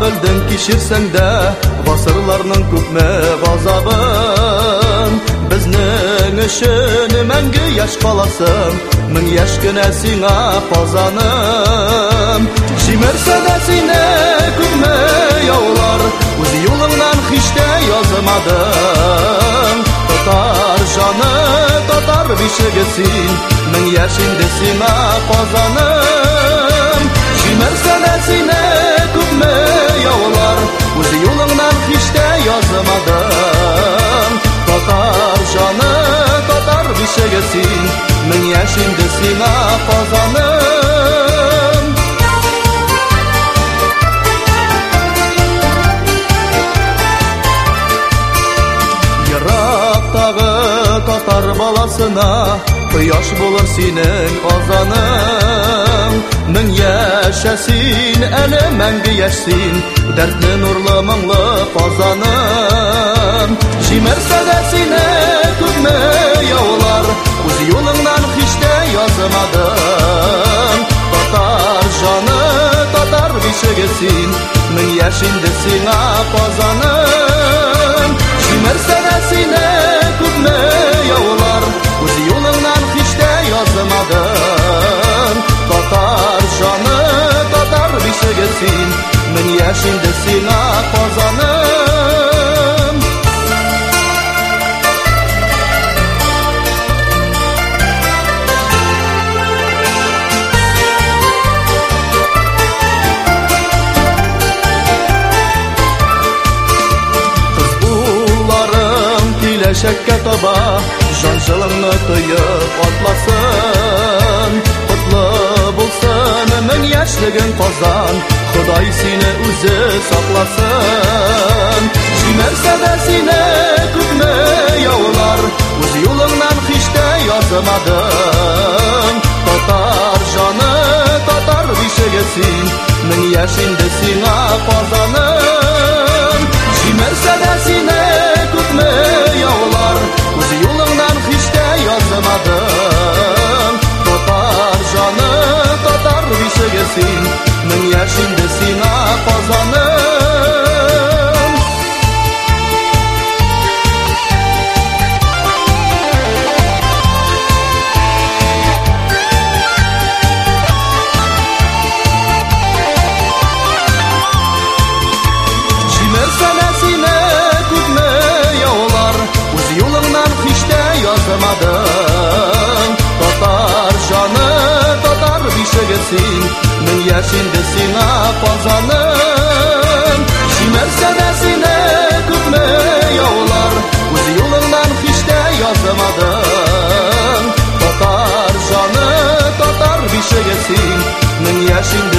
білдің кешірсең де ғасырларның көпме ғазабын біздің үшін мәңгі яш қаласың мың яш кінә сиңа пазаным жимерсе де сені күлмей аулар өз юлыңнан хиште язмадың татар жаны татар бишігі син мың яш инде сиңа пазаным инде сиңа казаным ерактагы татар баласына кояш булыр синең казаным мең яшәсин әле мәңге яшсин дәртле нурлы моңлы казаным шимерсә дә сине күпме яулар desin Në jeshin desin a pazanën Shimër se desin e kutme yavlar Uzi yolundan hişte yazmadın Tatar şanı tatar bir şey gelsin Në jeshin desin a Әшәккә таба жан жылыңны тыйып атласын Құтлы болсын өмін яшлігін қазан Құдай сені өзі сапласын Жимәрсә дә сені күпме яулар Өз юлыңнан хиштә язымадым Татар жаны татар бишеге син Мін яшінді сіңа қазаны desin Min yaşindesin ha panzanım Şi Mercedes'ine gitme yollar Uz yolundan hiç de yazamadım Tatar canı tatar bir şeyesin Min yaşindesin